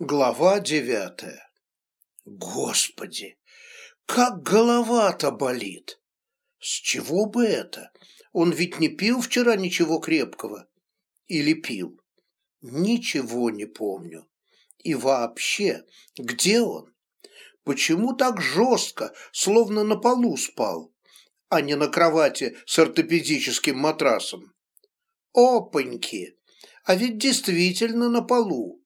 Глава девятая. Господи, как голова-то болит! С чего бы это? Он ведь не пил вчера ничего крепкого. Или пил? Ничего не помню. И вообще, где он? Почему так жестко, словно на полу спал, а не на кровати с ортопедическим матрасом? Опаньки! А ведь действительно на полу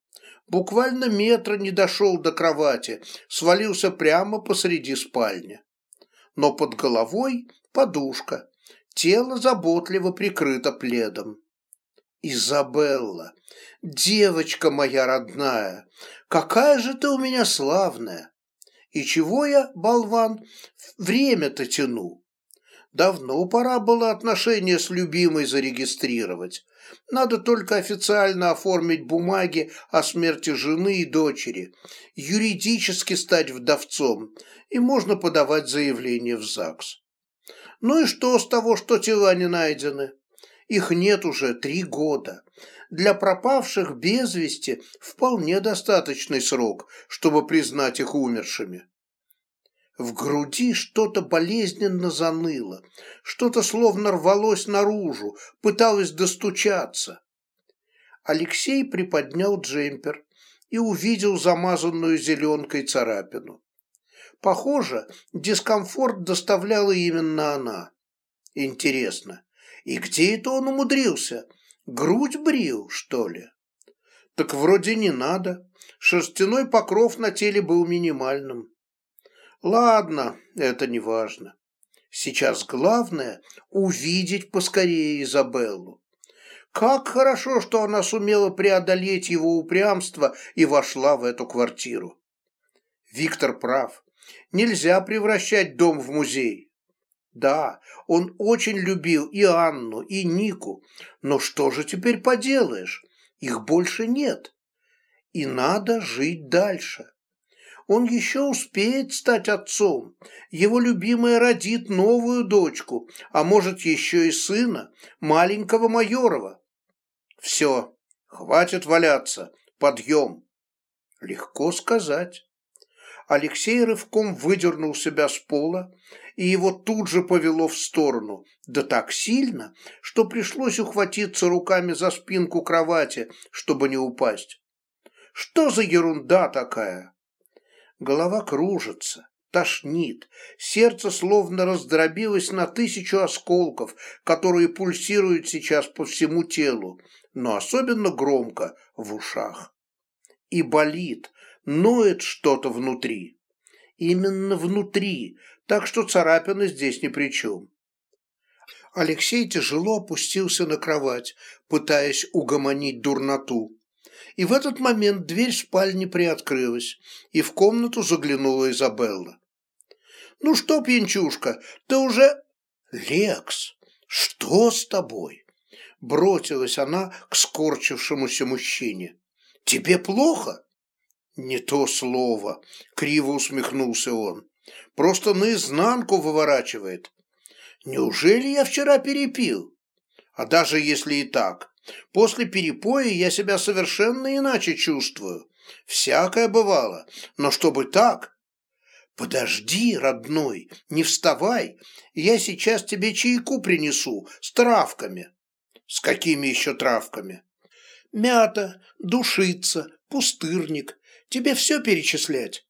буквально метра не дошел до кровати, свалился прямо посреди спальни. Но под головой подушка, тело заботливо прикрыто пледом. «Изабелла, девочка моя родная, какая же ты у меня славная! И чего я, болван, время-то тяну? Давно пора было отношения с любимой зарегистрировать, надо только официально оформить бумаги о смерти жены и дочери, юридически стать вдовцом, и можно подавать заявление в ЗАГС. Ну и что с того, что тела не найдены? Их нет уже три года. Для пропавших без вести вполне достаточный срок, чтобы признать их умершими. В груди что-то болезненно заныло, что-то словно рвалось наружу, пыталось достучаться. Алексей приподнял джемпер и увидел замазанную зеленкой царапину. Похоже, дискомфорт доставляла именно она. Интересно, и где это он умудрился? Грудь брил, что ли? Так вроде не надо. Шерстяной покров на теле был минимальным. Ладно, это не важно. Сейчас главное – увидеть поскорее Изабеллу. Как хорошо, что она сумела преодолеть его упрямство и вошла в эту квартиру. Виктор прав. Нельзя превращать дом в музей. Да, он очень любил и Анну, и Нику, но что же теперь поделаешь? Их больше нет. И надо жить дальше. Он еще успеет стать отцом. Его любимая родит новую дочку, а может еще и сына, маленького Майорова. Все, хватит валяться, подъем. Легко сказать. Алексей рывком выдернул себя с пола, и его тут же повело в сторону, да так сильно, что пришлось ухватиться руками за спинку кровати, чтобы не упасть. Что за ерунда такая? Голова кружится, тошнит, сердце словно раздробилось на тысячу осколков, которые пульсируют сейчас по всему телу, но особенно громко в ушах. И болит, ноет что-то внутри. Именно внутри, так что царапины здесь ни при чем. Алексей тяжело опустился на кровать, пытаясь угомонить дурноту. И в этот момент дверь спальни приоткрылась, и в комнату заглянула Изабелла. «Ну что, пьянчушка, ты уже...» «Лекс, что с тобой?» Бросилась она к скорчившемуся мужчине. «Тебе плохо?» «Не то слово», — криво усмехнулся он. «Просто наизнанку выворачивает. Неужели я вчера перепил? А даже если и так, После перепоя я себя совершенно иначе чувствую. Всякое бывало, но чтобы так... Подожди, родной, не вставай, я сейчас тебе чайку принесу с травками. С какими еще травками? Мята, душица, пустырник. Тебе все перечислять?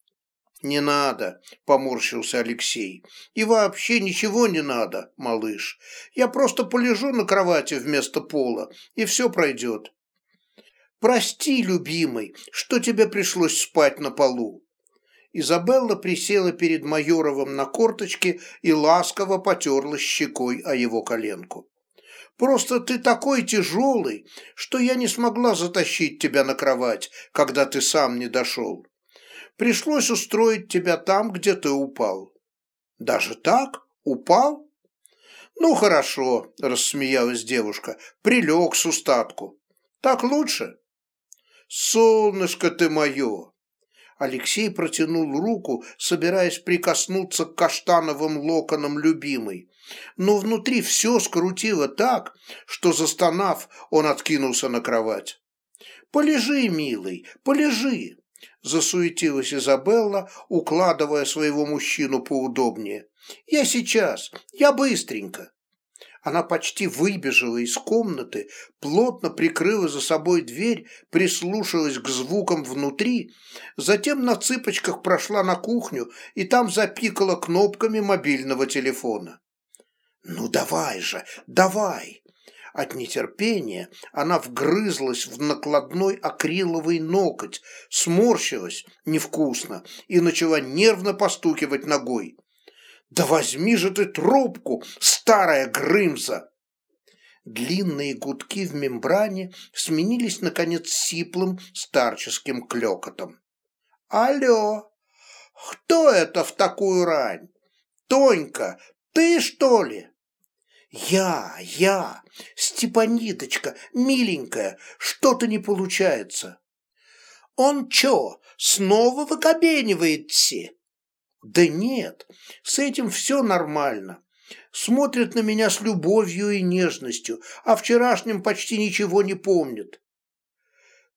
«Не надо», — поморщился Алексей. «И вообще ничего не надо, малыш. Я просто полежу на кровати вместо пола, и все пройдет». «Прости, любимый, что тебе пришлось спать на полу». Изабелла присела перед Майоровым на корточке и ласково потерла щекой о его коленку. «Просто ты такой тяжелый, что я не смогла затащить тебя на кровать, когда ты сам не дошел. Пришлось устроить тебя там, где ты упал. Даже так? Упал? Ну, хорошо, рассмеялась девушка, прилег с устатку. Так лучше? Солнышко ты мое! Алексей протянул руку, собираясь прикоснуться к каштановым локонам любимой, но внутри все скрутило так, что, застонав, он откинулся на кровать. «Полежи, милый, полежи!» Засуетилась Изабелла, укладывая своего мужчину поудобнее. «Я сейчас, я быстренько». Она почти выбежала из комнаты, плотно прикрыла за собой дверь, прислушалась к звукам внутри, затем на цыпочках прошла на кухню и там запикала кнопками мобильного телефона. «Ну давай же, давай!» От нетерпения она вгрызлась в накладной акриловый ноготь, сморщилась невкусно и начала нервно постукивать ногой. «Да возьми же ты трубку, старая Грымза!» Длинные гудки в мембране сменились, наконец, сиплым старческим клёкотом. «Алло! Кто это в такую рань? Тонька, ты, что ли?» «Я, я, Степаниточка, миленькая, что-то не получается». «Он чё, снова выкобенивается?» Да нет, с этим все нормально. Смотрит на меня с любовью и нежностью, а вчерашнем почти ничего не помнит.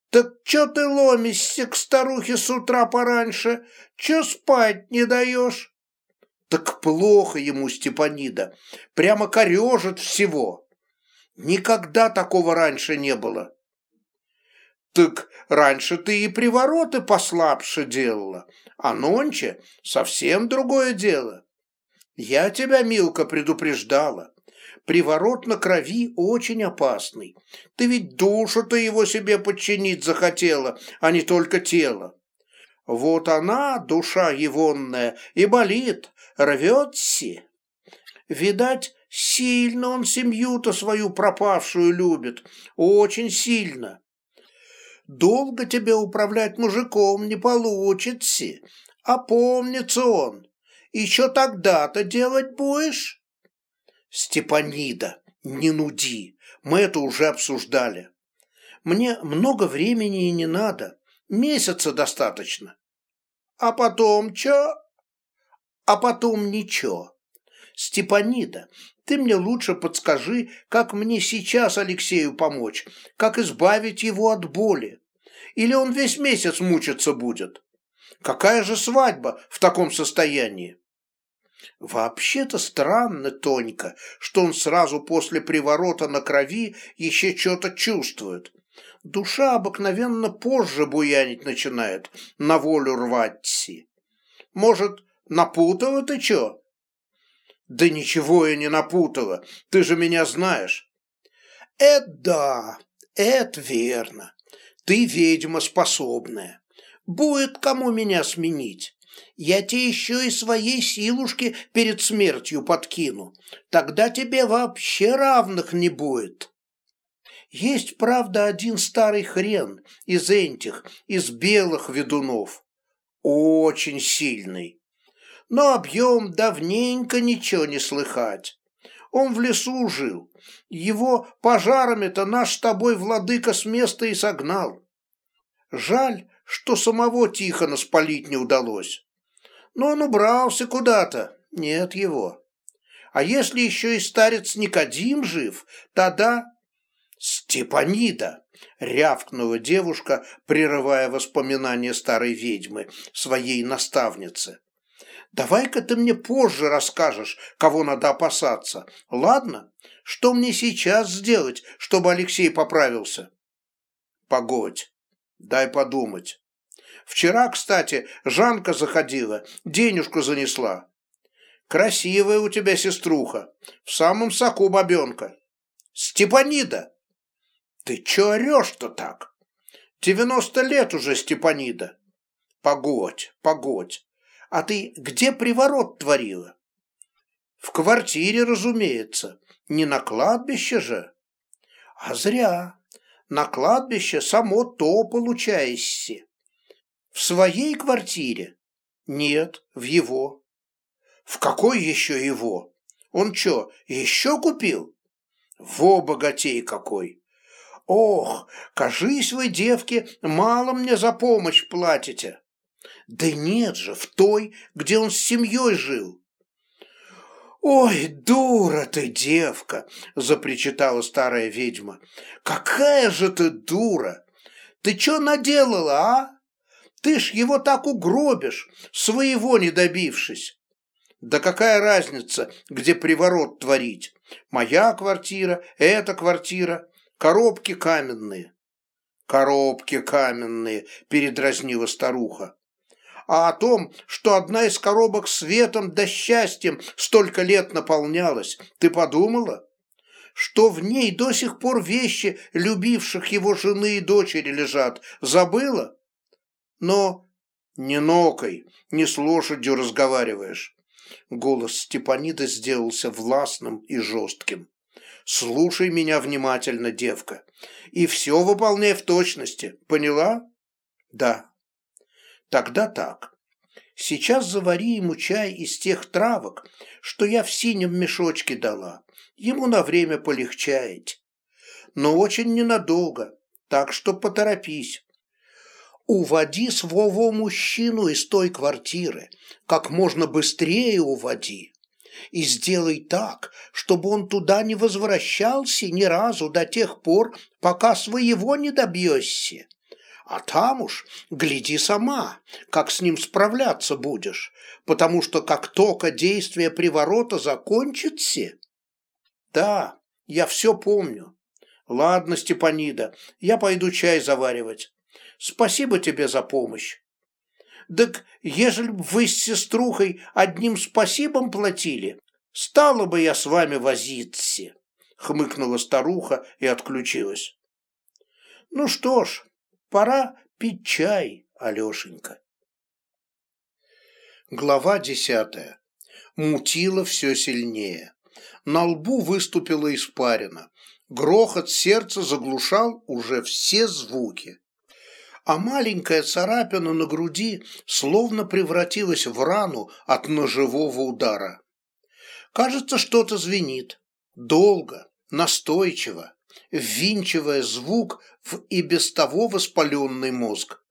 Так чё ты ломишься к старухе с утра пораньше? Чё спать не даешь? Так плохо ему, Степанида, прямо корежит всего. Никогда такого раньше не было. Так раньше ты и привороты послабше делала, а нонче совсем другое дело. Я тебя, Милка, предупреждала. Приворот на крови очень опасный. Ты ведь душу-то его себе подчинить захотела, а не только тело. Вот она, душа егонная, и болит, рвется. Видать, сильно он семью-то свою пропавшую любит, очень сильно. Долго тебе управлять мужиком не получится, а помнится он. Еще тогда-то делать будешь? Степанида, не нуди, мы это уже обсуждали. Мне много времени и не надо, месяца достаточно. А потом чё? А потом ничего. Степанида, ты мне лучше подскажи, как мне сейчас Алексею помочь, как избавить его от боли. Или он весь месяц мучиться будет? Какая же свадьба в таком состоянии? Вообще-то странно, Тонька, что он сразу после приворота на крови еще что-то чувствует. Душа обыкновенно позже буянить начинает, на волю рваться. Может, напутала ты чё? Да ничего я не напутала, ты же меня знаешь. Это да, это верно. Ты ведьма способная. Будет кому меня сменить. Я тебе еще и своей силушки перед смертью подкину. Тогда тебе вообще равных не будет. Есть, правда, один старый хрен из этих, из белых ведунов. Очень сильный. Но объем давненько ничего не слыхать. Он в лесу жил. Его пожарами-то наш с тобой владыка с места и согнал. Жаль, что самого Тихона спалить не удалось. Но он убрался куда-то, нет его. А если еще и старец Никодим жив, тогда... «Степанида!» — рявкнула девушка, прерывая воспоминания старой ведьмы, своей наставницы. Давай-ка ты мне позже расскажешь, кого надо опасаться. Ладно? Что мне сейчас сделать, чтобы Алексей поправился? Погодь. Дай подумать. Вчера, кстати, Жанка заходила, денежку занесла. Красивая у тебя сеструха, в самом соку бабенка. Степанида! Ты чё орёшь-то так? Девяносто лет уже, Степанида. Погодь, погодь. А ты где приворот творила? В квартире, разумеется. Не на кладбище же. А зря. На кладбище само то получаешься. В своей квартире? Нет, в его. В какой еще его? Он что, еще купил? Во, богатей какой! Ох, кажись вы, девки, мало мне за помощь платите. Да нет же, в той, где он с семьей жил. «Ой, дура ты, девка!» – запричитала старая ведьма. «Какая же ты дура! Ты что наделала, а? Ты ж его так угробишь, своего не добившись. Да какая разница, где приворот творить? Моя квартира, эта квартира, коробки каменные. Коробки каменные, передразнила старуха. А о том, что одна из коробок светом да счастьем столько лет наполнялась, ты подумала? Что в ней до сих пор вещи любивших его жены и дочери лежат, забыла? Но не нокой, не с лошадью разговариваешь. Голос Степанида сделался властным и жестким. «Слушай меня внимательно, девка, и все выполняй в точности, поняла?» «Да». «Тогда так. Сейчас завари ему чай из тех травок, что я в синем мешочке дала. Ему на время полегчает. Но очень ненадолго, так что поторопись. Уводи своего мужчину из той квартиры, как можно быстрее уводи. И сделай так, чтобы он туда не возвращался ни разу до тех пор, пока своего не добьешься. А там уж гляди сама, как с ним справляться будешь, потому что как только действие приворота закончится... Да, я все помню. Ладно, Степанида, я пойду чай заваривать. Спасибо тебе за помощь. Так ежели б вы с сеструхой одним спасибом платили, стала бы я с вами возиться, хмыкнула старуха и отключилась. Ну что ж, пора пить чай, Алешенька. Глава десятая. Мутило все сильнее. На лбу выступила испарина. Грохот сердца заглушал уже все звуки а маленькая царапина на груди словно превратилась в рану от ножевого удара. Кажется, что-то звенит. Долго, настойчиво, ввинчивая звук в и без того воспаленный мозг.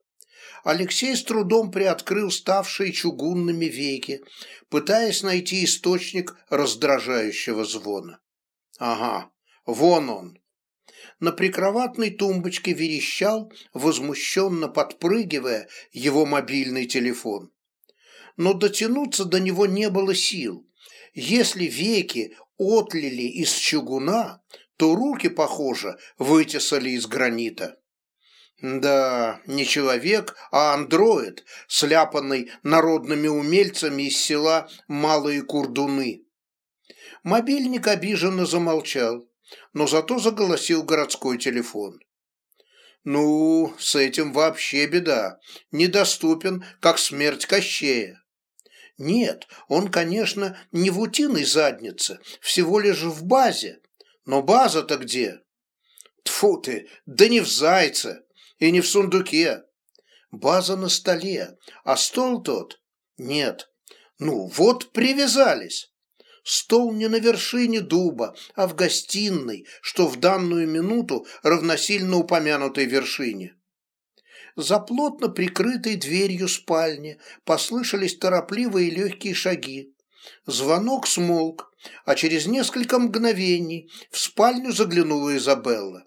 Алексей с трудом приоткрыл ставшие чугунными веки, пытаясь найти источник раздражающего звона. Ага, вон он, на прикроватной тумбочке верещал, возмущенно подпрыгивая, его мобильный телефон. Но дотянуться до него не было сил. Если веки отлили из чугуна, то руки, похоже, вытесали из гранита. Да, не человек, а андроид, сляпанный народными умельцами из села Малые Курдуны. Мобильник обиженно замолчал но зато заголосил городской телефон. Ну, с этим вообще беда. Недоступен, как смерть Кощея. Нет, он, конечно, не в утиной заднице, всего лишь в базе. Но база-то где? Тфу ты, да не в зайце и не в сундуке. База на столе, а стол тот? Нет. Ну, вот привязались. Стол не на вершине дуба, а в гостиной, что в данную минуту равносильно упомянутой вершине. За плотно прикрытой дверью спальни послышались торопливые легкие шаги. Звонок смолк, а через несколько мгновений в спальню заглянула Изабелла.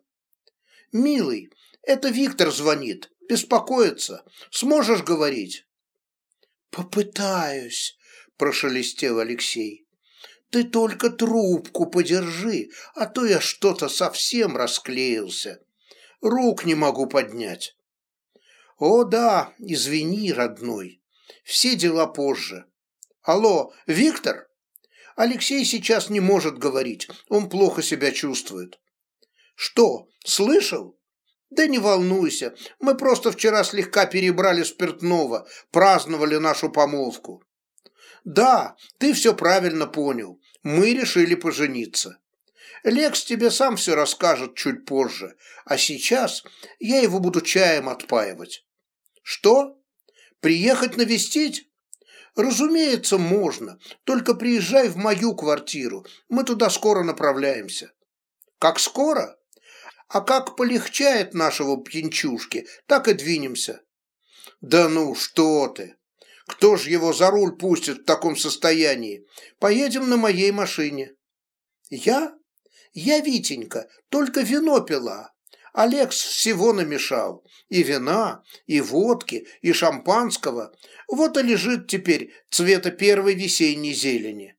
«Милый, это Виктор звонит, беспокоится. Сможешь говорить?» «Попытаюсь», – прошелестел Алексей. Ты только трубку подержи, а то я что-то совсем расклеился. Рук не могу поднять. О да, извини, родной. Все дела позже. Алло, Виктор? Алексей сейчас не может говорить, он плохо себя чувствует. Что, слышал? Да не волнуйся, мы просто вчера слегка перебрали спиртного, праздновали нашу помолвку. Да, ты все правильно понял. Мы решили пожениться. Лекс тебе сам все расскажет чуть позже, а сейчас я его буду чаем отпаивать. Что? Приехать навестить? Разумеется, можно, только приезжай в мою квартиру, мы туда скоро направляемся. Как скоро? А как полегчает нашего пьянчушки, так и двинемся. Да ну, что ты! Кто ж его за руль пустит в таком состоянии? Поедем на моей машине. Я? Я, Витенька, только вино пила. Алекс всего намешал. И вина, и водки, и шампанского. Вот и лежит теперь цвета первой весенней зелени.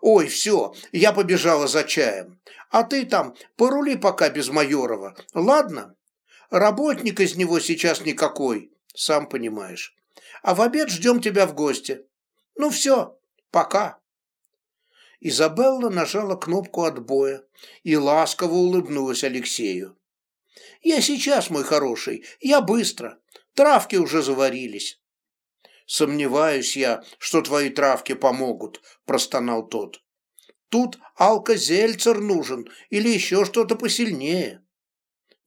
Ой, все, я побежала за чаем. А ты там порули пока без Майорова, ладно? Работник из него сейчас никакой, сам понимаешь. А в обед ждем тебя в гости. Ну все, пока. Изабелла нажала кнопку отбоя и ласково улыбнулась Алексею. «Я сейчас, мой хороший, я быстро. Травки уже заварились». «Сомневаюсь я, что твои травки помогут», – простонал тот. «Тут алкозельцер нужен или еще что-то посильнее».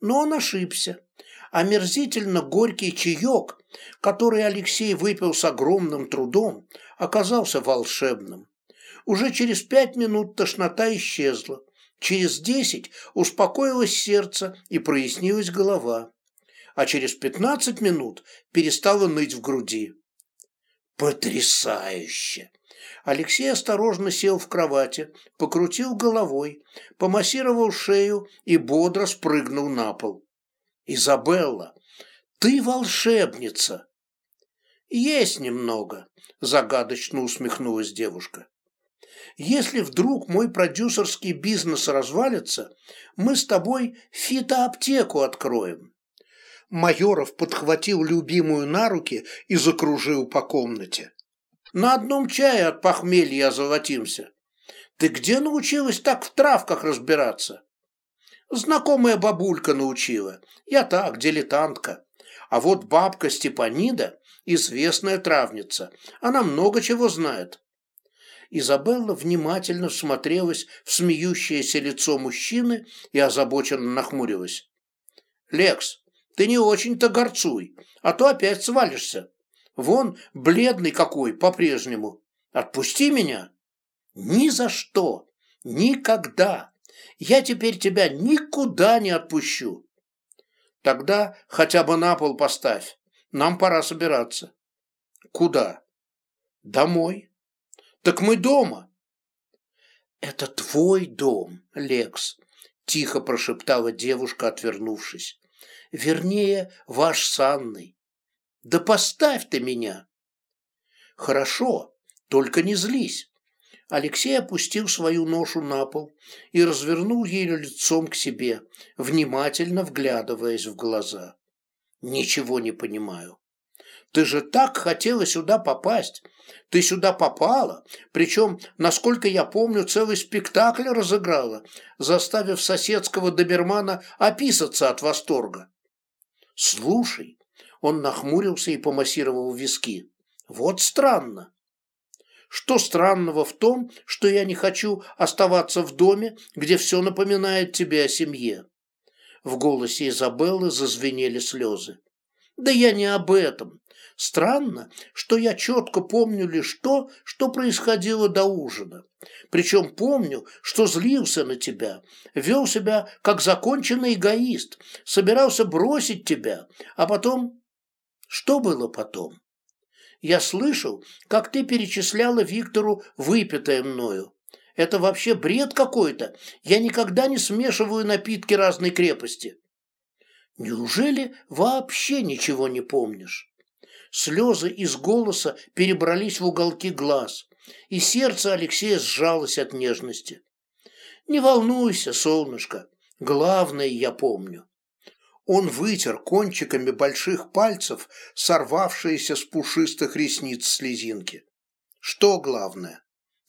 Но он ошибся. Омерзительно горький чаек, который Алексей выпил с огромным трудом, оказался волшебным. Уже через пять минут тошнота исчезла. Через десять успокоилось сердце и прояснилась голова. А через пятнадцать минут перестало ныть в груди. Потрясающе! Алексей осторожно сел в кровати, покрутил головой, помассировал шею и бодро спрыгнул на пол. «Изабелла, ты волшебница!» «Есть немного», – загадочно усмехнулась девушка. Если вдруг мой продюсерский бизнес развалится, мы с тобой фитоаптеку откроем. Майоров подхватил любимую на руки и закружил по комнате. На одном чае от похмелья озолотимся. Ты где научилась так в травках разбираться? Знакомая бабулька научила. Я так, дилетантка. А вот бабка Степанида – известная травница. Она много чего знает. Изабелла внимательно всмотрелась в смеющееся лицо мужчины и озабоченно нахмурилась. «Лекс, ты не очень-то горцуй, а то опять свалишься. Вон, бледный какой по-прежнему. Отпусти меня!» «Ни за что! Никогда! Я теперь тебя никуда не отпущу!» «Тогда хотя бы на пол поставь. Нам пора собираться». «Куда?» «Домой». Так мы дома. Это твой дом, Лекс, тихо прошептала девушка, отвернувшись. Вернее, ваш санный. Да поставь ты меня. Хорошо, только не злись. Алексей опустил свою ношу на пол и развернул ее лицом к себе, внимательно вглядываясь в глаза. «Ничего не понимаю. Ты же так хотела сюда попасть. Ты сюда попала, причем, насколько я помню, целый спектакль разыграла, заставив соседского добермана описаться от восторга. Слушай, он нахмурился и помассировал виски. Вот странно. Что странного в том, что я не хочу оставаться в доме, где все напоминает тебе о семье? В голосе Изабеллы зазвенели слезы. Да я не об этом. Странно, что я четко помню лишь то, что происходило до ужина. Причем помню, что злился на тебя, вел себя как законченный эгоист, собирался бросить тебя, а потом... Что было потом? Я слышал, как ты перечисляла Виктору выпитое мною. Это вообще бред какой-то. Я никогда не смешиваю напитки разной крепости. Неужели вообще ничего не помнишь? Слезы из голоса перебрались в уголки глаз, и сердце Алексея сжалось от нежности. «Не волнуйся, солнышко, главное я помню». Он вытер кончиками больших пальцев сорвавшиеся с пушистых ресниц слезинки. «Что главное?»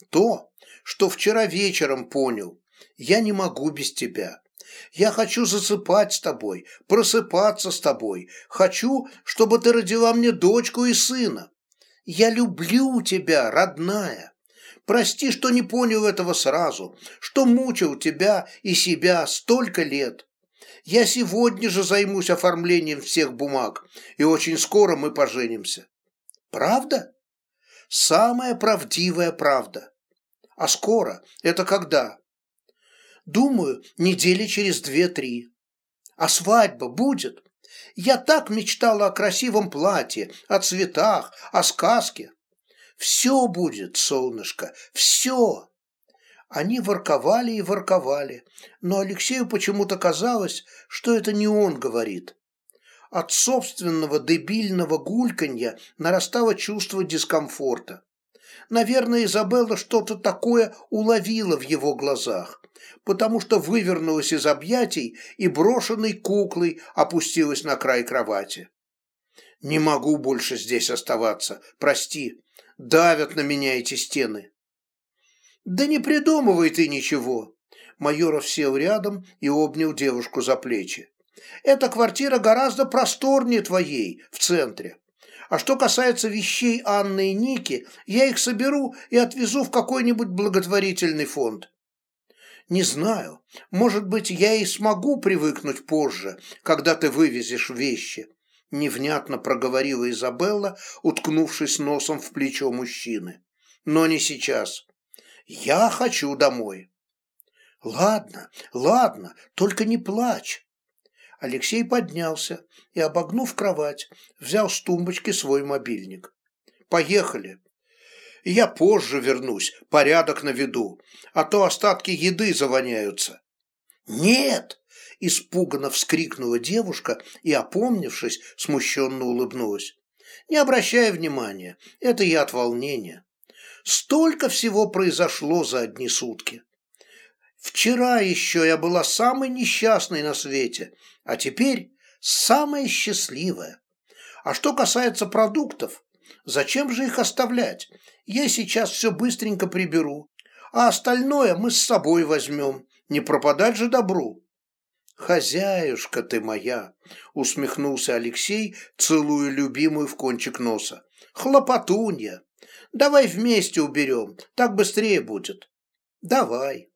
«То, что вчера вечером понял. Я не могу без тебя. Я хочу засыпать с тобой, просыпаться с тобой. Хочу, чтобы ты родила мне дочку и сына. Я люблю тебя, родная. Прости, что не понял этого сразу, что мучил тебя и себя столько лет. Я сегодня же займусь оформлением всех бумаг, и очень скоро мы поженимся. Правда? Самая правдивая правда. А скоро? Это когда? Думаю, недели через две-три. А свадьба будет? Я так мечтала о красивом платье, о цветах, о сказке. Все будет, солнышко, все. Они ворковали и ворковали, но Алексею почему-то казалось, что это не он говорит. От собственного дебильного гульканья нарастало чувство дискомфорта. Наверное, Изабелла что-то такое уловила в его глазах, потому что вывернулась из объятий и брошенной куклой опустилась на край кровати. «Не могу больше здесь оставаться, прости, давят на меня эти стены». «Да не придумывай ты ничего!» Майоров сел рядом и обнял девушку за плечи. «Эта квартира гораздо просторнее твоей, в центре. А что касается вещей Анны и Ники, я их соберу и отвезу в какой-нибудь благотворительный фонд. Не знаю, может быть, я и смогу привыкнуть позже, когда ты вывезешь вещи. Невнятно проговорила Изабелла, уткнувшись носом в плечо мужчины. Но не сейчас. Я хочу домой. Ладно, ладно, только не плачь. Алексей поднялся и, обогнув кровать, взял с тумбочки свой мобильник. «Поехали. Я позже вернусь, порядок на виду, а то остатки еды завоняются». «Нет!» – испуганно вскрикнула девушка и, опомнившись, смущенно улыбнулась. «Не обращай внимания, это я от волнения. Столько всего произошло за одни сутки. Вчера еще я была самой несчастной на свете, а теперь самая счастливая. А что касается продуктов, зачем же их оставлять? Я сейчас все быстренько приберу, а остальное мы с собой возьмем, не пропадать же добру. «Хозяюшка ты моя!» — усмехнулся Алексей, целуя любимую в кончик носа. «Хлопотунья! Давай вместе уберем, так быстрее будет». «Давай».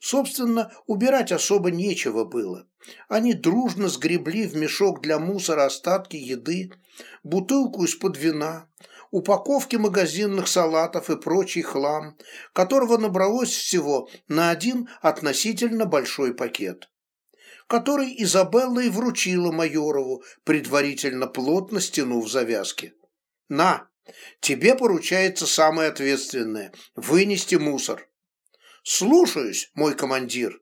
Собственно, убирать особо нечего было. Они дружно сгребли в мешок для мусора остатки еды, бутылку из-под вина, упаковки магазинных салатов и прочий хлам, которого набралось всего на один относительно большой пакет который Изабелла и вручила Майорову, предварительно плотно стянув завязки. «На, тебе поручается самое ответственное – вынести мусор. «Слушаюсь, мой командир».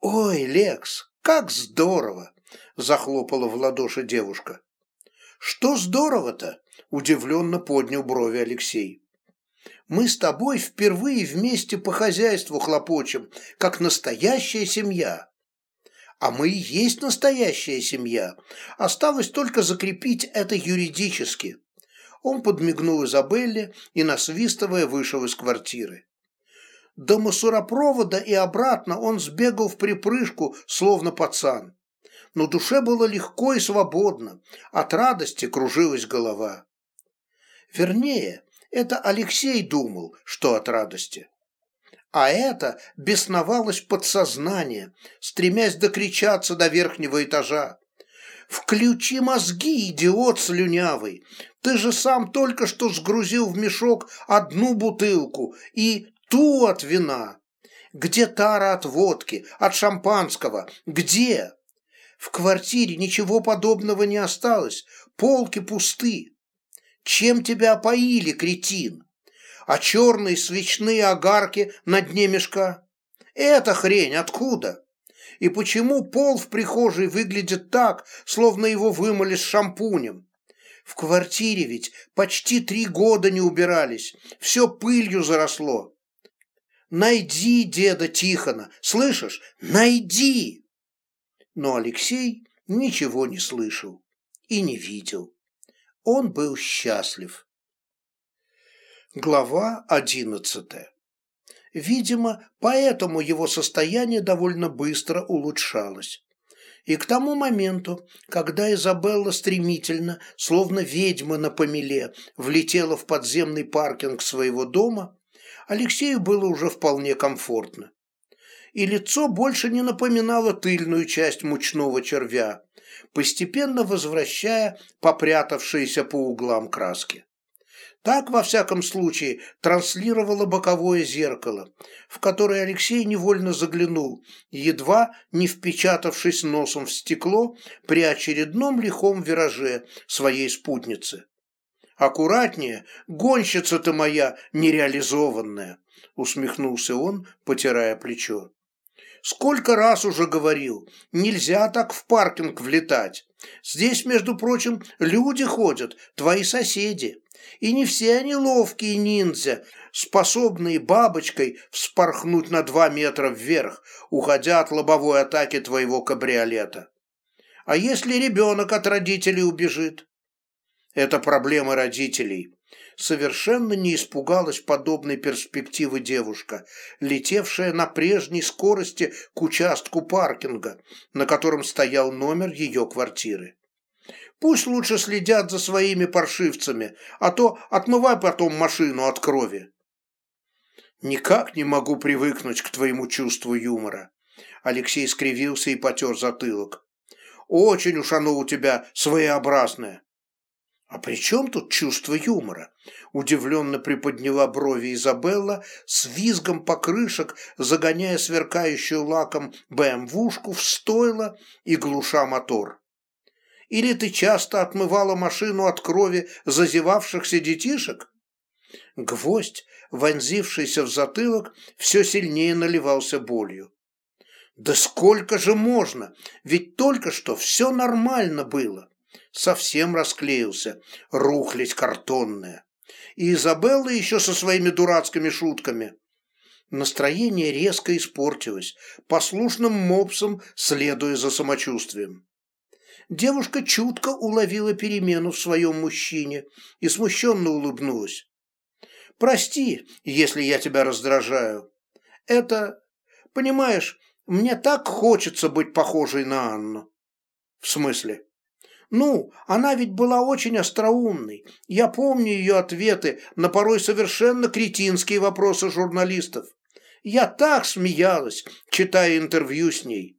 «Ой, Лекс, как здорово!» – захлопала в ладоши девушка. «Что здорово-то?» – удивленно поднял брови Алексей. «Мы с тобой впервые вместе по хозяйству хлопочем, как настоящая семья». А мы и есть настоящая семья. Осталось только закрепить это юридически. Он подмигнул Изабелле и, насвистывая, вышел из квартиры. До мусоропровода и обратно он сбегал в припрыжку, словно пацан. Но душе было легко и свободно, от радости кружилась голова. Вернее, это Алексей думал, что от радости. А это бесновалось подсознание, стремясь докричаться до верхнего этажа. «Включи мозги, идиот слюнявый! Ты же сам только что сгрузил в мешок одну бутылку и ту от вина. Где тара от водки, от шампанского? Где? В квартире ничего подобного не осталось, полки пусты. Чем тебя опоили, кретин? А черные свечные огарки на дне мешка? Эта хрень откуда? И почему пол в прихожей выглядит так, словно его вымыли с шампунем? В квартире ведь почти три года не убирались, все пылью заросло. Найди деда Тихона, слышишь? Найди!» Но Алексей ничего не слышал и не видел. Он был счастлив. Глава одиннадцатая. Видимо, поэтому его состояние довольно быстро улучшалось. И к тому моменту, когда Изабелла стремительно, словно ведьма на помеле, влетела в подземный паркинг своего дома, Алексею было уже вполне комфортно. И лицо больше не напоминало тыльную часть мучного червя, постепенно возвращая попрятавшиеся по углам краски. Так, во всяком случае, транслировало боковое зеркало, в которое Алексей невольно заглянул, едва не впечатавшись носом в стекло при очередном лихом вираже своей спутницы. Аккуратнее, гонщица ты моя нереализованная, усмехнулся он, потирая плечо. Сколько раз уже говорил, нельзя так в паркинг влетать. Здесь, между прочим, люди ходят, твои соседи. И не все они ловкие ниндзя, способные бабочкой вспорхнуть на два метра вверх, уходя от лобовой атаки твоего кабриолета. А если ребенок от родителей убежит? Это проблема родителей. Совершенно не испугалась подобной перспективы девушка, летевшая на прежней скорости к участку паркинга, на котором стоял номер ее квартиры. Пусть лучше следят за своими паршивцами, а то отмывай потом машину от крови. Никак не могу привыкнуть к твоему чувству юмора. Алексей скривился и потер затылок. Очень уж оно у тебя своеобразное. «А при чем тут чувство юмора?» Удивленно приподняла брови Изабелла, с визгом покрышек, загоняя сверкающую лаком БМВушку в стойло и глуша мотор. «Или ты часто отмывала машину от крови зазевавшихся детишек?» Гвоздь, вонзившийся в затылок, все сильнее наливался болью. «Да сколько же можно? Ведь только что все нормально было!» Совсем расклеился, рухлядь картонная. И Изабелла еще со своими дурацкими шутками. Настроение резко испортилось, послушным мопсом следуя за самочувствием. Девушка чутко уловила перемену в своем мужчине и смущенно улыбнулась. «Прости, если я тебя раздражаю. Это, понимаешь, мне так хочется быть похожей на Анну». «В смысле?» Ну, она ведь была очень остроумной. Я помню ее ответы на порой совершенно кретинские вопросы журналистов. Я так смеялась, читая интервью с ней.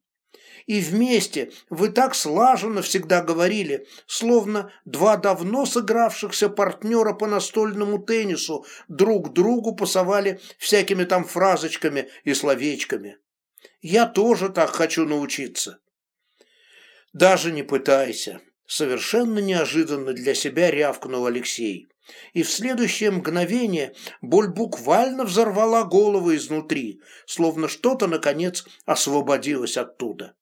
И вместе вы так слаженно всегда говорили, словно два давно сыгравшихся партнера по настольному теннису друг другу пасовали всякими там фразочками и словечками. Я тоже так хочу научиться. Даже не пытайся. Совершенно неожиданно для себя рявкнул Алексей. И в следующее мгновение боль буквально взорвала голову изнутри, словно что-то, наконец, освободилось оттуда.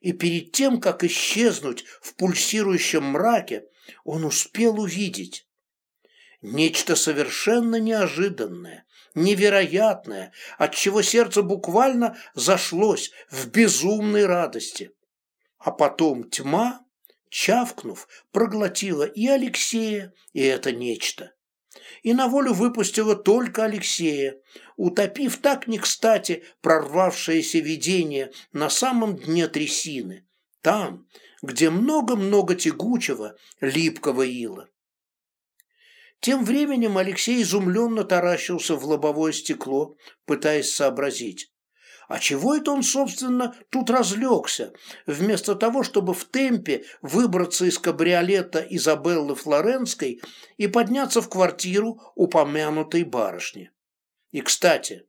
И перед тем, как исчезнуть в пульсирующем мраке, он успел увидеть нечто совершенно неожиданное, невероятное, от чего сердце буквально зашлось в безумной радости. А потом тьма чавкнув, проглотила и Алексея, и это нечто. И на волю выпустила только Алексея, утопив так не кстати прорвавшееся видение на самом дне трясины, там, где много-много тягучего, липкого ила. Тем временем Алексей изумленно таращился в лобовое стекло, пытаясь сообразить, а чего это он, собственно, тут разлегся, вместо того, чтобы в темпе выбраться из кабриолета Изабеллы Флоренской и подняться в квартиру упомянутой барышни? И, кстати,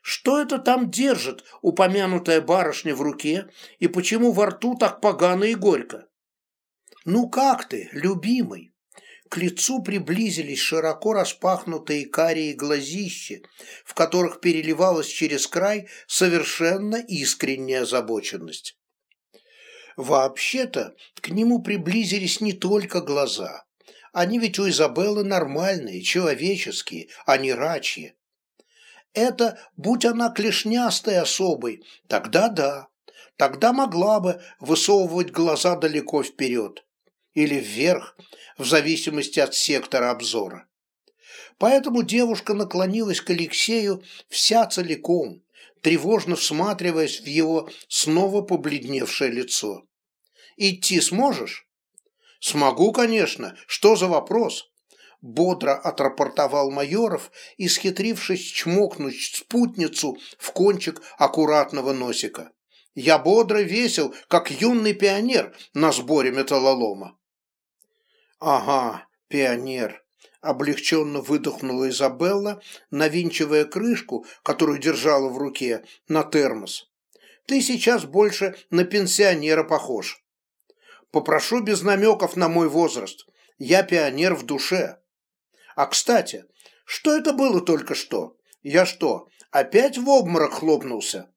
что это там держит упомянутая барышня в руке и почему во рту так погано и горько? «Ну как ты, любимый?» К лицу приблизились широко распахнутые карие глазищи, в которых переливалась через край совершенно искренняя озабоченность. Вообще-то к нему приблизились не только глаза. Они ведь у Изабеллы нормальные, человеческие, а не рачьи. Это, будь она клешнястой особой, тогда да, тогда могла бы высовывать глаза далеко вперед или вверх, в зависимости от сектора обзора. Поэтому девушка наклонилась к Алексею вся целиком, тревожно всматриваясь в его снова побледневшее лицо. «Идти сможешь?» «Смогу, конечно. Что за вопрос?» Бодро отрапортовал Майоров, исхитрившись чмокнуть спутницу в кончик аккуратного носика. «Я бодро весел, как юный пионер на сборе металлолома». «Ага, пионер», – облегченно выдохнула Изабелла, навинчивая крышку, которую держала в руке, на термос. «Ты сейчас больше на пенсионера похож. Попрошу без намеков на мой возраст. Я пионер в душе. А, кстати, что это было только что? Я что, опять в обморок хлопнулся?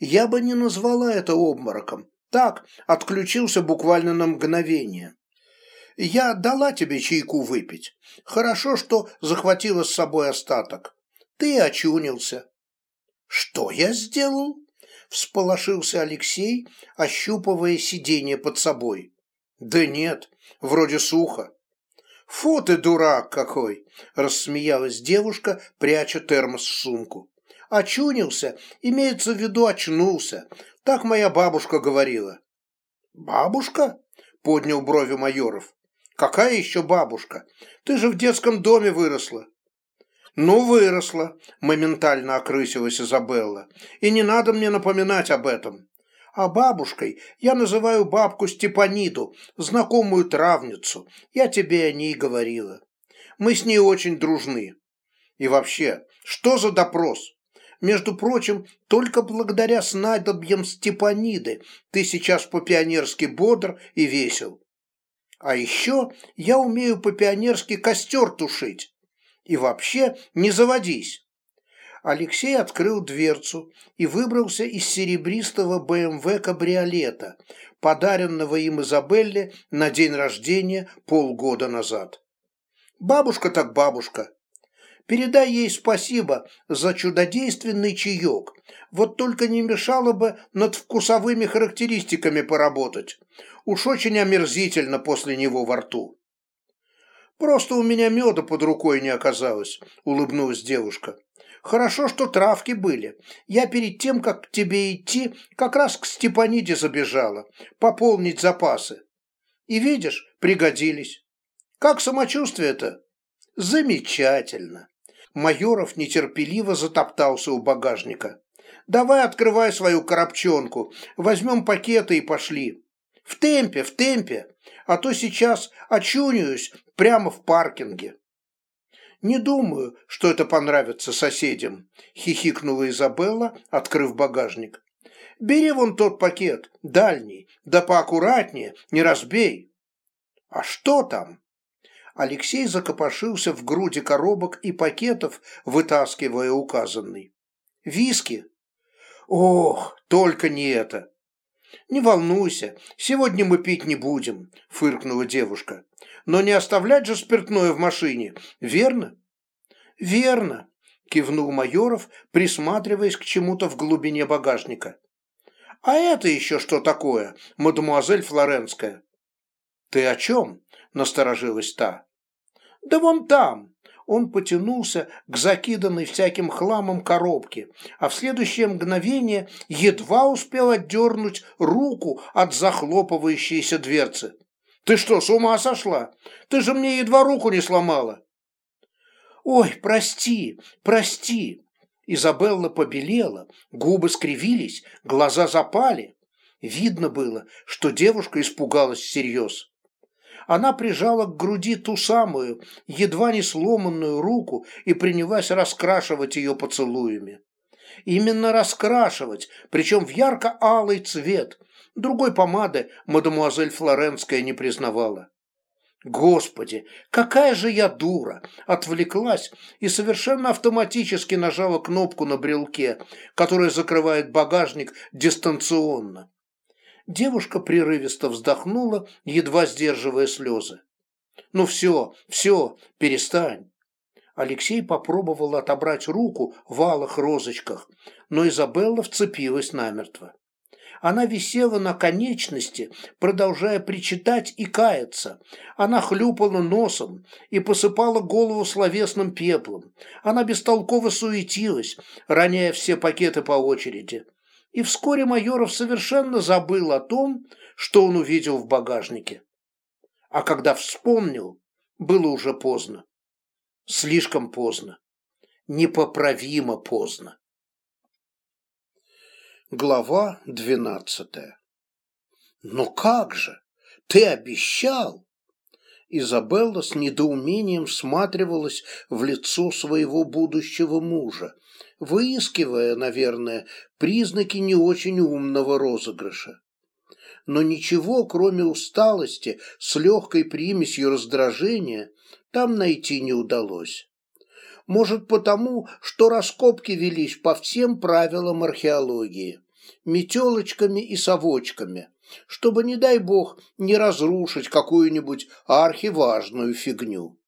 Я бы не назвала это обмороком. Так, отключился буквально на мгновение. Я дала тебе чайку выпить. Хорошо, что захватила с собой остаток. Ты очунился. Что я сделал? Всполошился Алексей, ощупывая сиденье под собой. Да нет, вроде сухо. Фу ты дурак какой! Рассмеялась девушка, пряча термос в сумку. Очунился, имеется в виду очнулся. Так моя бабушка говорила. Бабушка? Поднял брови майоров. Какая еще бабушка? Ты же в детском доме выросла. Ну, выросла, моментально окрысилась Изабелла. И не надо мне напоминать об этом. А бабушкой я называю бабку Степаниду, знакомую травницу. Я тебе о ней говорила. Мы с ней очень дружны. И вообще, что за допрос? Между прочим, только благодаря снадобьям Степаниды ты сейчас по-пионерски бодр и весел. А еще я умею по-пионерски костер тушить. И вообще не заводись. Алексей открыл дверцу и выбрался из серебристого БМВ кабриолета, подаренного им Изабелле на день рождения полгода назад. Бабушка так бабушка. Передай ей спасибо за чудодейственный чаек. Вот только не мешало бы над вкусовыми характеристиками поработать. Уж очень омерзительно после него во рту. «Просто у меня меда под рукой не оказалось», — улыбнулась девушка. «Хорошо, что травки были. Я перед тем, как к тебе идти, как раз к Степаниде забежала, пополнить запасы. И видишь, пригодились. Как самочувствие-то?» «Замечательно». Майоров нетерпеливо затоптался у багажника. «Давай открывай свою коробчонку, возьмем пакеты и пошли». В темпе, в темпе, а то сейчас очунюсь прямо в паркинге. Не думаю, что это понравится соседям, хихикнула Изабелла, открыв багажник. Бери вон тот пакет, дальний, да поаккуратнее, не разбей. А что там? Алексей закопошился в груди коробок и пакетов, вытаскивая указанный. Виски? Ох, только не это. «Не волнуйся, сегодня мы пить не будем», – фыркнула девушка. «Но не оставлять же спиртное в машине, верно?» «Верно», – кивнул Майоров, присматриваясь к чему-то в глубине багажника. «А это еще что такое, мадемуазель Флоренская?» «Ты о чем?» – насторожилась та. «Да вон там», он потянулся к закиданной всяким хламом коробке, а в следующее мгновение едва успел отдернуть руку от захлопывающейся дверцы. «Ты что, с ума сошла? Ты же мне едва руку не сломала!» «Ой, прости, прости!» Изабелла побелела, губы скривились, глаза запали. Видно было, что девушка испугалась всерьез она прижала к груди ту самую, едва не сломанную руку и принялась раскрашивать ее поцелуями. Именно раскрашивать, причем в ярко-алый цвет. Другой помады мадемуазель Флоренская не признавала. Господи, какая же я дура! Отвлеклась и совершенно автоматически нажала кнопку на брелке, которая закрывает багажник дистанционно. Девушка прерывисто вздохнула, едва сдерживая слезы. «Ну все, все, перестань!» Алексей попробовал отобрать руку в алых розочках, но Изабелла вцепилась намертво. Она висела на конечности, продолжая причитать и каяться. Она хлюпала носом и посыпала голову словесным пеплом. Она бестолково суетилась, роняя все пакеты по очереди и вскоре Майоров совершенно забыл о том, что он увидел в багажнике. А когда вспомнил, было уже поздно. Слишком поздно. Непоправимо поздно. Глава двенадцатая. «Но как же? Ты обещал!» Изабелла с недоумением всматривалась в лицо своего будущего мужа, выискивая, наверное, признаки не очень умного розыгрыша. но ничего, кроме усталости с легкой примесью раздражения, там найти не удалось. Может, потому, что раскопки велись по всем правилам археологии, метелочками и совочками, чтобы, не дай бог, не разрушить какую-нибудь архиважную фигню.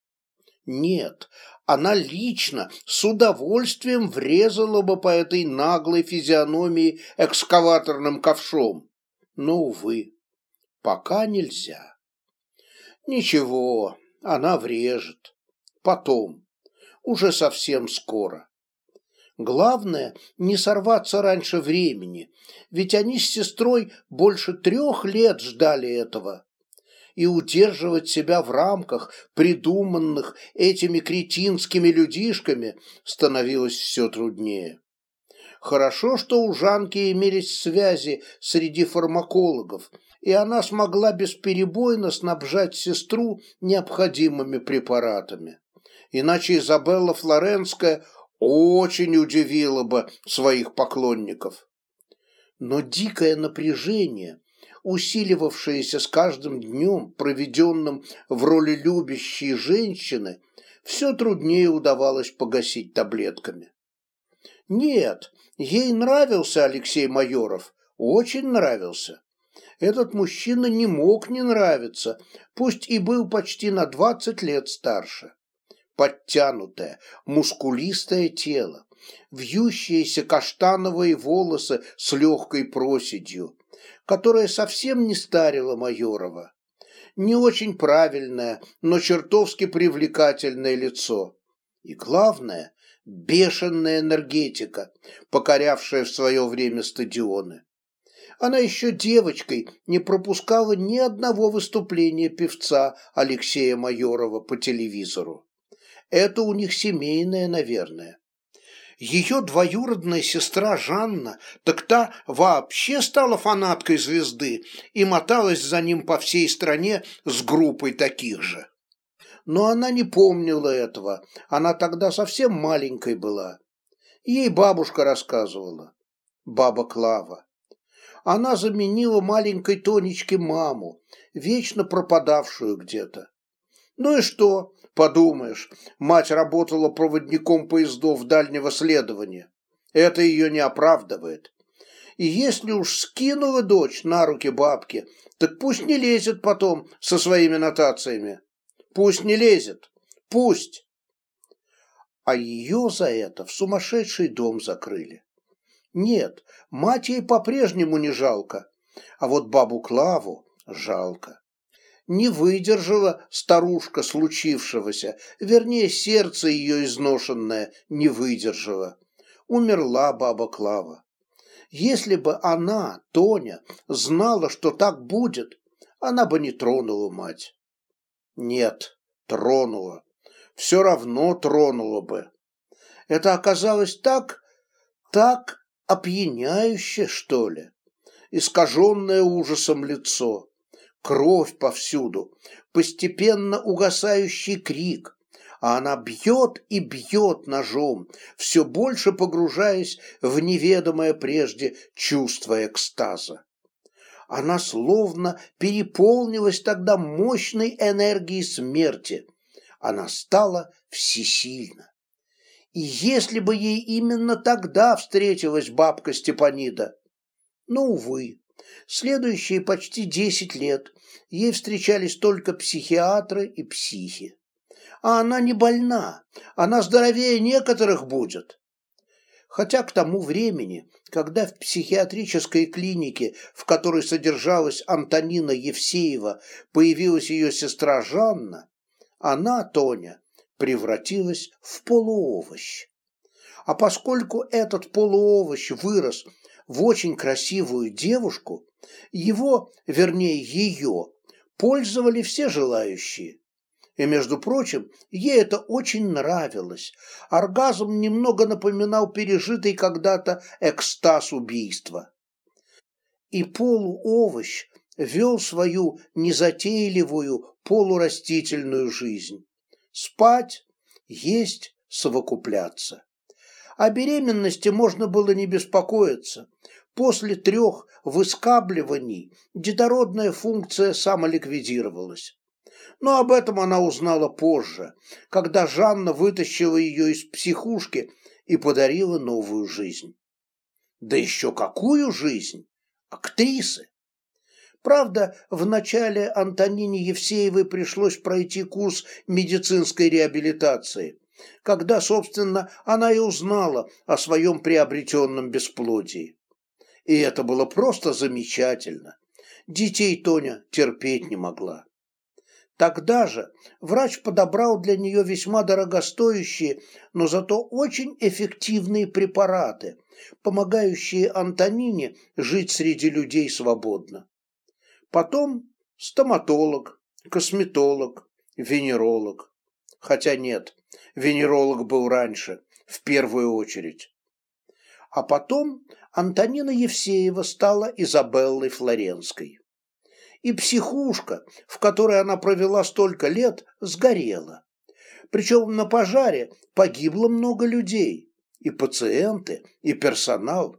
Нет, она лично с удовольствием врезала бы по этой наглой физиономии экскаваторным ковшом. Но, увы, пока нельзя. Ничего, она врежет. Потом, уже совсем скоро. Главное, не сорваться раньше времени, ведь они с сестрой больше трех лет ждали этого. И удерживать себя в рамках, придуманных этими кретинскими людишками, становилось все труднее. Хорошо, что у Жанки имелись связи среди фармакологов, и она смогла бесперебойно снабжать сестру необходимыми препаратами. Иначе Изабелла Флоренская очень удивила бы своих поклонников. Но дикое напряжение, усиливавшееся с каждым днем, проведенным в роли любящей женщины, все труднее удавалось погасить таблетками. Нет, ей нравился Алексей Майоров, очень нравился. Этот мужчина не мог не нравиться, пусть и был почти на двадцать лет старше подтянутое, мускулистое тело, вьющиеся каштановые волосы с легкой проседью, которая совсем не старила Майорова, не очень правильное, но чертовски привлекательное лицо. И главное, бешеная энергетика, покорявшая в свое время стадионы. Она еще девочкой не пропускала ни одного выступления певца Алексея Майорова по телевизору. Это у них семейное, наверное. Ее двоюродная сестра Жанна, так та вообще стала фанаткой звезды и моталась за ним по всей стране с группой таких же. Но она не помнила этого, она тогда совсем маленькой была. Ей бабушка рассказывала, баба Клава. Она заменила маленькой Тонечке маму, вечно пропадавшую где-то. Ну и что, подумаешь, мать работала проводником поездов дальнего следования. Это ее не оправдывает. И если уж скинула дочь на руки бабки, так пусть не лезет потом со своими нотациями. Пусть не лезет. Пусть. А ее за это в сумасшедший дом закрыли. Нет, мать ей по-прежнему не жалко, а вот бабу Клаву жалко не выдержала старушка случившегося, вернее, сердце ее изношенное не выдержало. Умерла баба Клава. Если бы она, Тоня, знала, что так будет, она бы не тронула мать. Нет, тронула. Все равно тронула бы. Это оказалось так, так опьяняюще, что ли, искаженное ужасом лицо кровь повсюду, постепенно угасающий крик, а она бьет и бьет ножом, все больше погружаясь в неведомое прежде чувство экстаза. Она словно переполнилась тогда мощной энергией смерти. Она стала всесильна. И если бы ей именно тогда встретилась бабка Степанида, ну, увы, следующие почти десять лет ей встречались только психиатры и психи. А она не больна, она здоровее некоторых будет. Хотя к тому времени, когда в психиатрической клинике, в которой содержалась Антонина Евсеева, появилась ее сестра Жанна, она, Тоня, превратилась в полуовощ. А поскольку этот полуовощ вырос в очень красивую девушку, его, вернее ее, пользовали все желающие. И, между прочим, ей это очень нравилось. Оргазм немного напоминал пережитый когда-то экстаз убийства. И полуовощ вел свою незатейливую полурастительную жизнь. Спать, есть, совокупляться. О беременности можно было не беспокоиться. после трех выскабливаний детородная функция самоликвидировалась. Но об этом она узнала позже, когда Жанна вытащила ее из психушки и подарила новую жизнь. Да еще какую жизнь? Актрисы! Правда, вначале Антонине Евсеевой пришлось пройти курс медицинской реабилитации, когда, собственно, она и узнала о своем приобретенном бесплодии. И это было просто замечательно. Детей Тоня терпеть не могла. Тогда же врач подобрал для нее весьма дорогостоящие, но зато очень эффективные препараты, помогающие Антонине жить среди людей свободно. Потом стоматолог, косметолог, венеролог. Хотя нет, венеролог был раньше, в первую очередь. А потом Антонина Евсеева стала Изабеллой Флоренской. И психушка, в которой она провела столько лет, сгорела. Причем на пожаре погибло много людей, и пациенты, и персонал.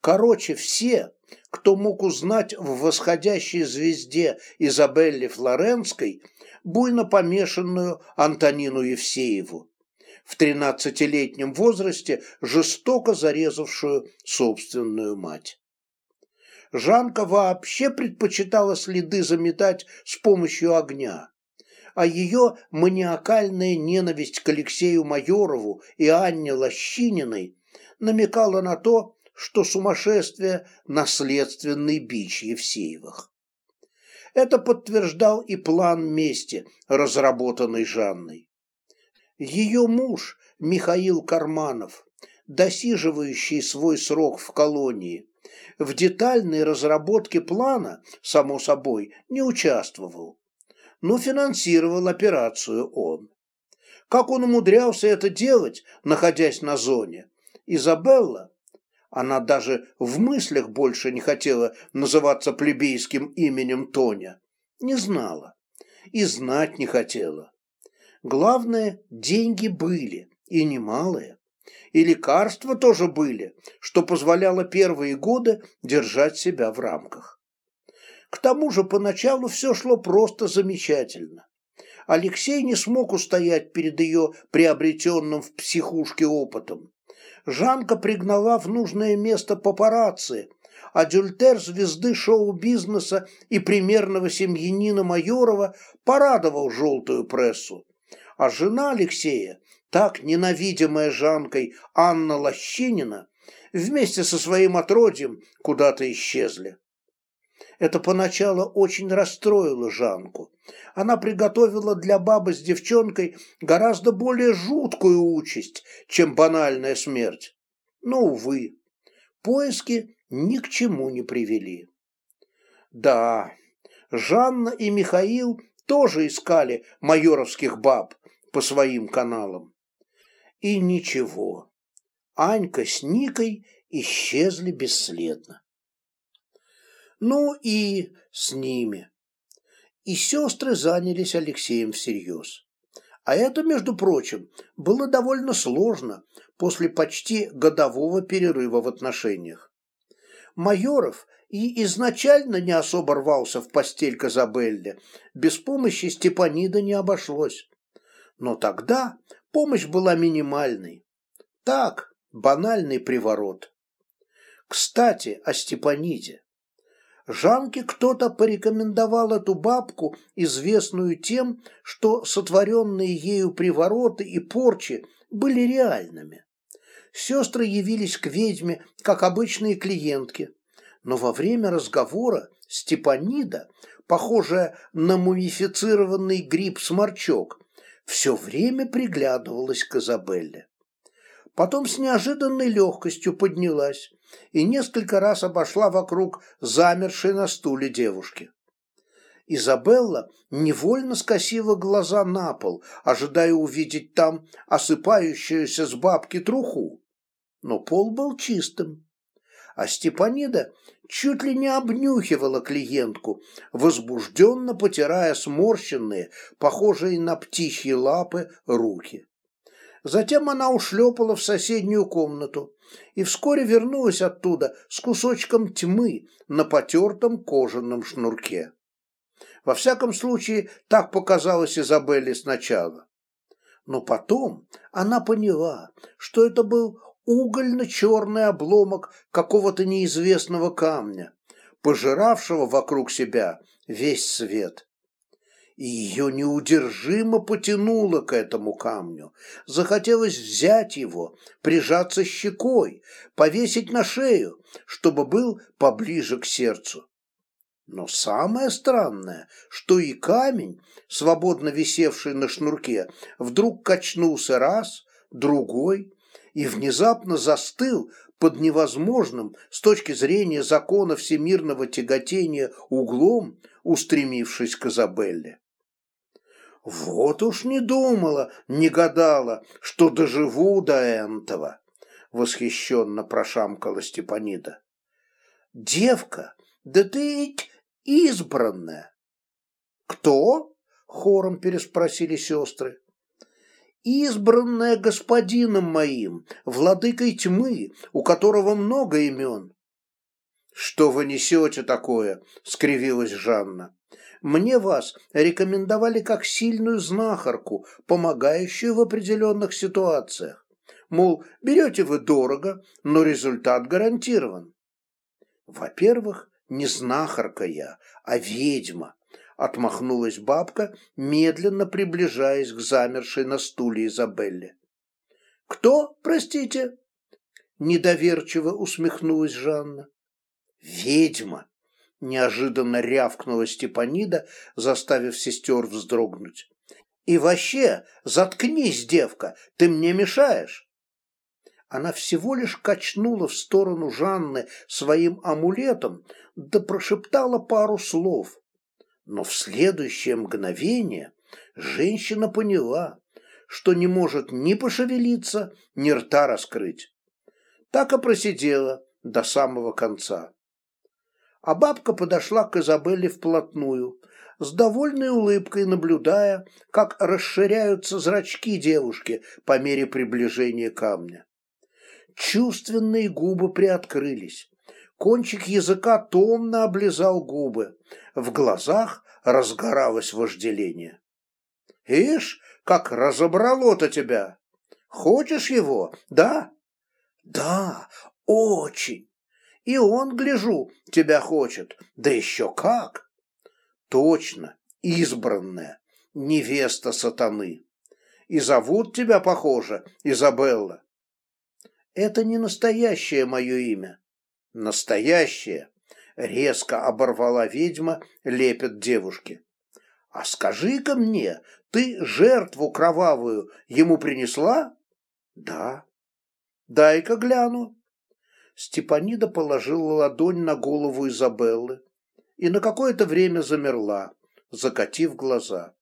Короче, все, кто мог узнать в восходящей звезде Изабелле Флоренской буйно помешанную Антонину Евсееву, в тринадцатилетнем возрасте жестоко зарезавшую собственную мать. Жанка вообще предпочитала следы заметать с помощью огня, а ее маниакальная ненависть к Алексею Майорову и Анне Лощининой намекала на то, что сумасшествие – наследственный бич Евсеевых. Это подтверждал и план мести, разработанный Жанной. Ее муж, Михаил Карманов, досиживающий свой срок в колонии, в детальной разработке плана, само собой, не участвовал, но финансировал операцию он. Как он умудрялся это делать, находясь на зоне, Изабелла, она даже в мыслях больше не хотела называться плебейским именем Тоня. Не знала. И знать не хотела. Главное, деньги были, и немалые. И лекарства тоже были, что позволяло первые годы держать себя в рамках. К тому же поначалу все шло просто замечательно. Алексей не смог устоять перед ее приобретенным в психушке опытом. Жанка пригнала в нужное место папарацци, адюльтер звезды шоу-бизнеса и примерного семьянина Майорова порадовал желтую прессу. А жена Алексея, так ненавидимая Жанкой Анна Лощинина, вместе со своим отродьем куда-то исчезли. Это поначалу очень расстроило Жанку. Она приготовила для бабы с девчонкой гораздо более жуткую участь, чем банальная смерть. Но, увы, поиски ни к чему не привели. Да, Жанна и Михаил тоже искали майоровских баб по своим каналам. И ничего, Анька с Никой исчезли бесследно ну и с ними. И сестры занялись Алексеем всерьез. А это, между прочим, было довольно сложно после почти годового перерыва в отношениях. Майоров и изначально не особо рвался в постель к Изабелле, без помощи Степанида не обошлось. Но тогда помощь была минимальной. Так, банальный приворот. Кстати, о Степаниде. Жанке кто-то порекомендовал эту бабку, известную тем, что сотворенные ею привороты и порчи были реальными. Сестры явились к ведьме, как обычные клиентки, но во время разговора Степанида, похожая на мумифицированный гриб-сморчок, все время приглядывалась к Изабелле. Потом с неожиданной легкостью поднялась, и несколько раз обошла вокруг замершей на стуле девушки. Изабелла невольно скосила глаза на пол, ожидая увидеть там осыпающуюся с бабки труху. Но пол был чистым. А Степанида чуть ли не обнюхивала клиентку, возбужденно потирая сморщенные, похожие на птичьи лапы, руки. Затем она ушлепала в соседнюю комнату и вскоре вернулась оттуда с кусочком тьмы на потертом кожаном шнурке. Во всяком случае, так показалось Изабелле сначала. Но потом она поняла, что это был угольно-черный обломок какого-то неизвестного камня, пожиравшего вокруг себя весь свет. И ее неудержимо потянуло к этому камню. Захотелось взять его, прижаться щекой, повесить на шею, чтобы был поближе к сердцу. Но самое странное, что и камень, свободно висевший на шнурке, вдруг качнулся раз, другой и внезапно застыл под невозможным с точки зрения закона всемирного тяготения углом, устремившись к Изабелле. «Вот уж не думала, не гадала, что доживу до этого!» восхищенно прошамкала Степанида. «Девка, да ты ведь избранная!» «Кто?» — хором переспросили сестры избранная господином моим, владыкой тьмы, у которого много имен. «Что вы несете такое?» — скривилась Жанна. «Мне вас рекомендовали как сильную знахарку, помогающую в определенных ситуациях. Мол, берете вы дорого, но результат гарантирован». «Во-первых, не знахарка я, а ведьма, отмахнулась бабка, медленно приближаясь к замершей на стуле Изабелле. «Кто, простите?» Недоверчиво усмехнулась Жанна. «Ведьма!» — неожиданно рявкнула Степанида, заставив сестер вздрогнуть. «И вообще, заткнись, девка, ты мне мешаешь!» Она всего лишь качнула в сторону Жанны своим амулетом, да прошептала пару слов, но в следующее мгновение женщина поняла, что не может ни пошевелиться, ни рта раскрыть. Так и просидела до самого конца. А бабка подошла к Изабелле вплотную, с довольной улыбкой наблюдая, как расширяются зрачки девушки по мере приближения камня. Чувственные губы приоткрылись. Кончик языка томно облизал губы. В глазах разгоралось вожделение. «Ишь, как разобрало-то тебя! Хочешь его, да?» «Да, очень. И он, гляжу, тебя хочет. Да еще как!» «Точно, избранная, невеста сатаны. И зовут тебя, похоже, Изабелла». «Это не настоящее мое имя. Настоящее, резко оборвала ведьма лепет девушки. А скажи-ка мне, ты жертву кровавую ему принесла? Да. Дай-ка гляну. Степанида положила ладонь на голову Изабеллы и на какое-то время замерла, закатив глаза.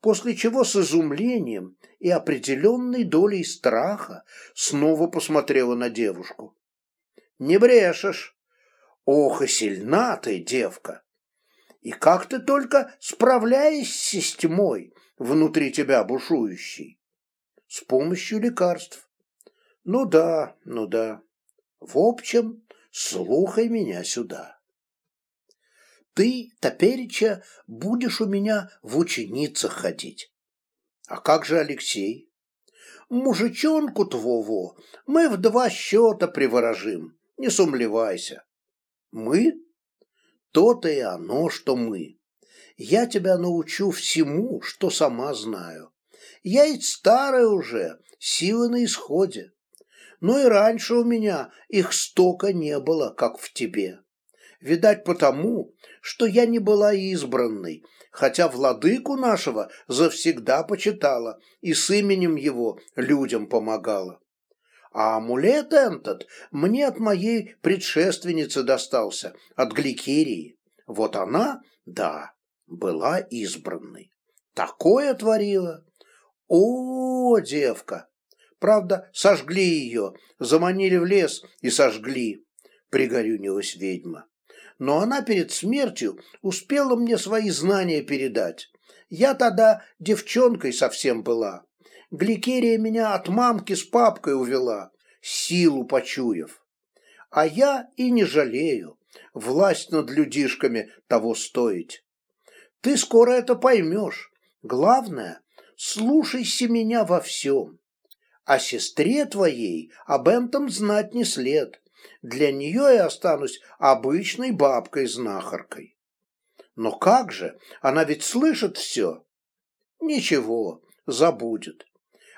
После чего с изумлением и определенной долей страха снова посмотрела на девушку не брешешь. Ох, и сильна ты, девка! И как ты только справляешься с тьмой, внутри тебя бушующей? С помощью лекарств. Ну да, ну да. В общем, слухай меня сюда. Ты, топереча, будешь у меня в ученицах ходить. А как же Алексей? Мужичонку твоего мы в два счета приворожим не сумлевайся. Мы? То-то и оно, что мы. Я тебя научу всему, что сама знаю. Я ведь старая уже, силы на исходе. Но и раньше у меня их стока не было, как в тебе. Видать потому, что я не была избранной, хотя владыку нашего завсегда почитала и с именем его людям помогала. А амулет этот мне от моей предшественницы достался, от Гликерии. Вот она, да, была избранной. Такое творила. О, девка! Правда, сожгли ее, заманили в лес и сожгли, пригорюнилась ведьма. Но она перед смертью успела мне свои знания передать. Я тогда девчонкой совсем была Гликерия меня от мамки с папкой увела, силу почуяв. А я и не жалею, власть над людишками того стоить. Ты скоро это поймешь. Главное, слушайся меня во всем. А сестре твоей об этом знать не след. Для нее я останусь обычной бабкой-знахаркой. Но как же, она ведь слышит все. Ничего, забудет.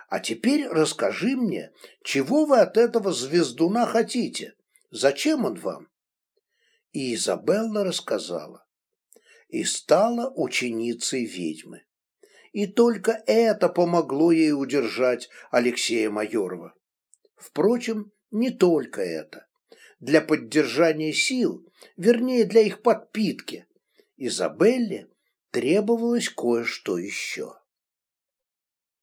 А теперь расскажи мне, чего вы от этого звездуна хотите? Зачем он вам? И Изабелла рассказала. И стала ученицей ведьмы. И только это помогло ей удержать Алексея Майорова. Впрочем, не только это. Для поддержания сил, вернее, для их подпитки, Изабелле требовалось кое-что еще.